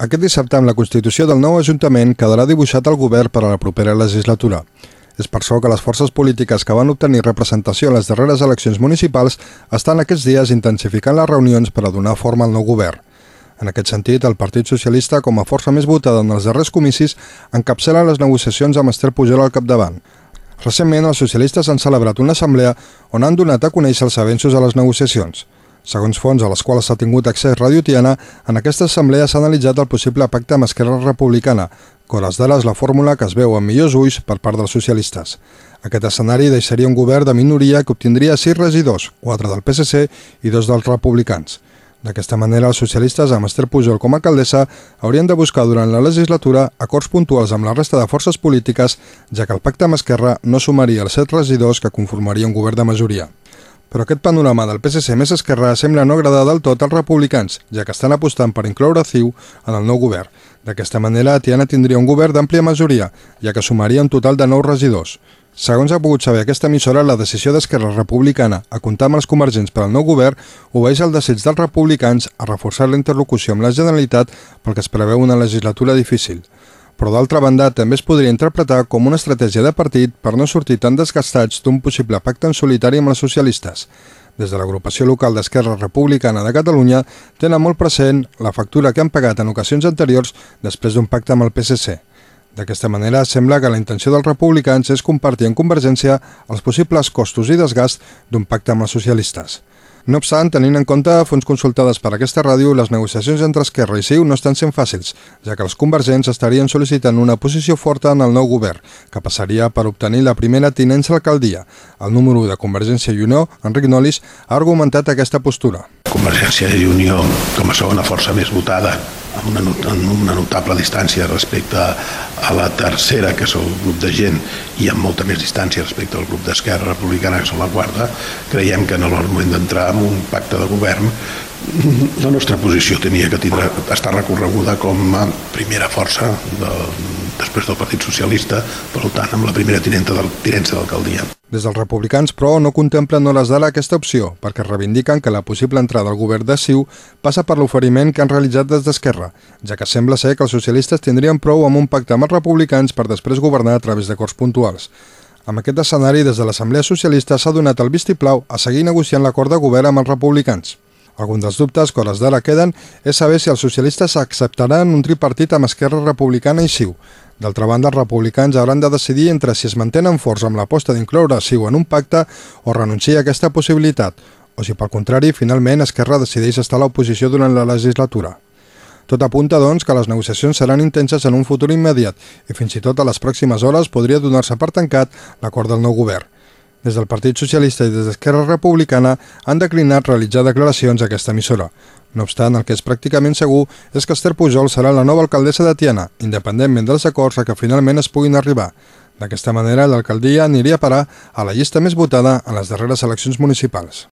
Aquest dissabte, amb la constitució del nou Ajuntament, quedarà dibuixat el govern per a la propera legislatura. És per això que les forces polítiques que van obtenir representació en les darreres eleccions municipals estan aquests dies intensificant les reunions per a donar forma al nou govern. En aquest sentit, el Partit Socialista, com a força més votada en els darrers comicis, encapçala les negociacions amb Esther Pujol al capdavant. Recentment, els socialistes han celebrat una assemblea on han donat a conèixer els avenços a les negociacions. Segons fonts a les quals s'ha tingut accés Radio Tiana, en aquesta assemblea s'ha analitzat el possible pacte amb Esquerra Republicana, que hores d'ara és la fórmula que es veu amb millors ulls per part dels socialistes. Aquest escenari deixaria un govern de minoria que obtindria 6 regidors, 4 del PSC i 2 dels republicans. D'aquesta manera, els socialistes, amb Esther Pujol com a alcaldessa, haurien de buscar durant la legislatura acords puntuals amb la resta de forces polítiques, ja que el pacte amb Esquerra no sumaria els 7 regidors que conformaria un govern de majoria. Però aquest panorama del PSC més esquerrà sembla no agradar del tot als republicans, ja que estan apostant per incloure CiU en el nou govern. D'aquesta manera, Tiana tindria un govern d'àmplia majoria, ja que sumaria un total de 9 regidors. Segons ha pogut saber aquesta emissora, la decisió d'Esquerra Republicana a comptar amb els convergents per al nou govern obeeix al desig dels republicans a reforçar la interlocució amb la Generalitat pel que es preveu una legislatura difícil però d'altra banda també es podria interpretar com una estratègia de partit per no sortir tan desgastats d'un possible pacte en solitari amb els socialistes. Des de l'agrupació local d'Esquerra Republicana de Catalunya tenen molt present la factura que han pagat en ocasions anteriors després d'un pacte amb el PSC. D'aquesta manera, sembla que la intenció dels republicans és compartir en Convergència els possibles costos i desgast d'un pacte amb els socialistes. No obstant, tenint en compte fons consultades per aquesta ràdio, les negociacions entre Esquerra i CiU no estan sent fàcils, ja que els convergents estarien sol·licitant una posició forta en el nou govern, que passaria per obtenir la primera tinença a l'alcaldia. El número de Convergència i Unió, Enric Nolis, ha argumentat aquesta postura. Convergència i Unió, com a segona força més votada, amb una, amb una notable distància respecte a la tercera, que és el grup de gent, i amb molta més distància respecte al grup d'Esquerra Republicana, que són la quarta, creiem que en el moment d'entrar en un pacte de govern la nostra posició tenia que tindre, estar recorreguda com a primera força de, després del Partit Socialista, per tant, amb la primera tinenta del, tinença d'alcaldia. Des dels republicans, però, no contemplen hores d'ara aquesta opció, perquè reivindiquen que la possible entrada al govern de Ciu passa per l'oferiment que han realitzat des d'Esquerra, ja que sembla ser que els socialistes tindrien prou amb un pacte amb els republicans per després governar a través d'acords puntuals. Amb aquest escenari, des de l'Assemblea Socialista s'ha donat el vistiplau a seguir negociant l'acord de govern amb els republicans. Algun dels dubtes que hores d'ara queden és saber si els socialistes acceptaran un tripartit amb Esquerra Republicana i CiU. D'altra banda, els republicans hauran de decidir entre si es mantenen forts amb l'aposta d'incloure CiU en un pacte o renunciar a aquesta possibilitat, o si pel contrari, finalment Esquerra decideix estar a l'oposició durant la legislatura. Tot apunta, doncs, que les negociacions seran intenses en un futur immediat i fins i tot a les pròximes hores podria donar-se per tancat l'acord del nou govern. Des del Partit Socialista i des d'Esquerra Republicana han declinat realitzar declaracions a aquesta emissora. No obstant, el que és pràcticament segur és que Esther Pujol serà la nova alcaldessa de Tiana, independentment dels acords a que finalment es puguin arribar. D'aquesta manera, l'alcaldia aniria a parar a la llista més votada en les darreres eleccions municipals.